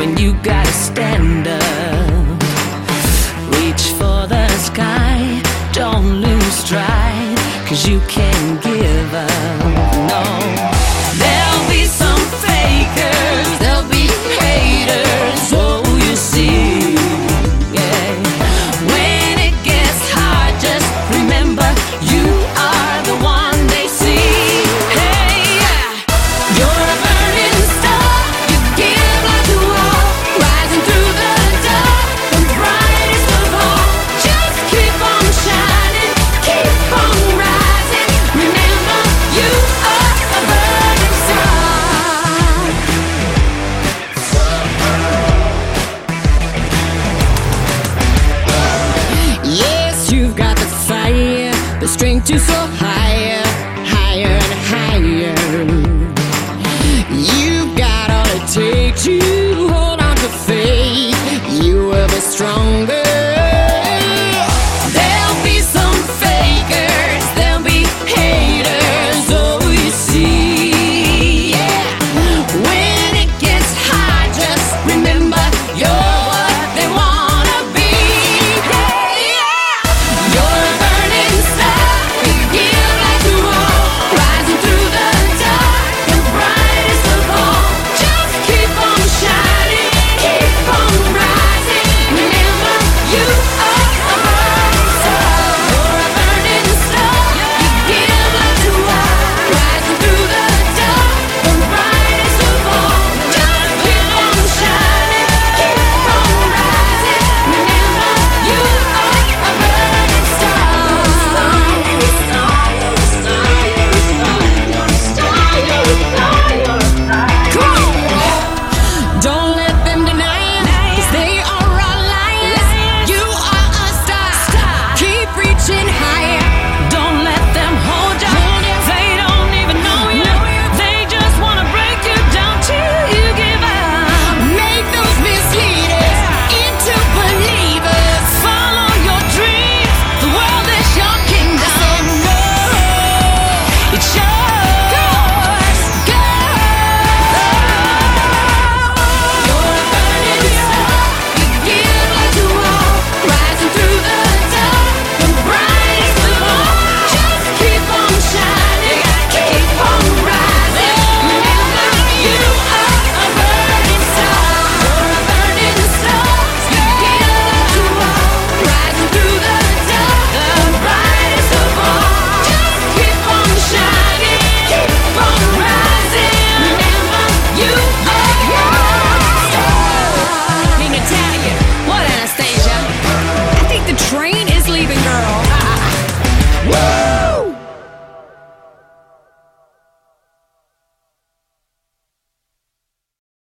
when you gotta stand up. Reach for the sky, don't lose stride, cause you can't give up. Strength to soar higher, higher and higher. You've got all it takes. to hold on to faith. You will be stronger. you